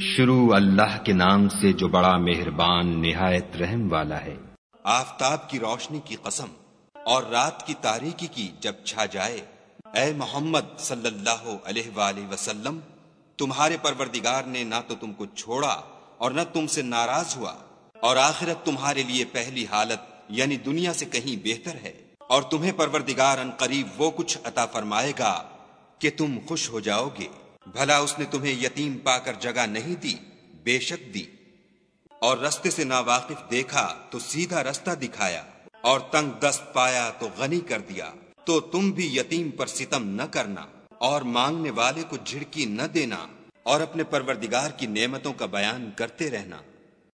شروع اللہ کے نام سے جو بڑا مہربان نہایت رحم والا ہے۔ آفتاب کی روشنی کی قسم اور رات کی تاریکی کی جب چھا جائے، اے محمد صلی اللہ علیہ وآلہ وسلم، تمہارے پروردگار نے نہ تو تم کو چھوڑا اور نہ تم سے ناراض ہوا اور آخرت تمہارے لیے پہلی حالت یعنی دنیا سے کہیں بہتر ہے۔ اور تمہیں پروردگار ان قریب وہ کچھ عطا فرمائے گا کہ تم خوش ہو جاؤ گے۔ بھلا اس نے تمہیں یتیم پا کر جگہ نہیں دی، بے شک دی۔ اور رستے سے ناواقف دیکھا تو سیدھا رستہ دکھایا، اور تنگ دست پایا تو غنی کر دیا۔ تو تم بھی یتیم پر ستم نہ کرنا، اور مانگنے والے کو جھڑکی نہ دینا، اور اپنے پروردگار کی نعمتوں کا بیان کرتے رہنا۔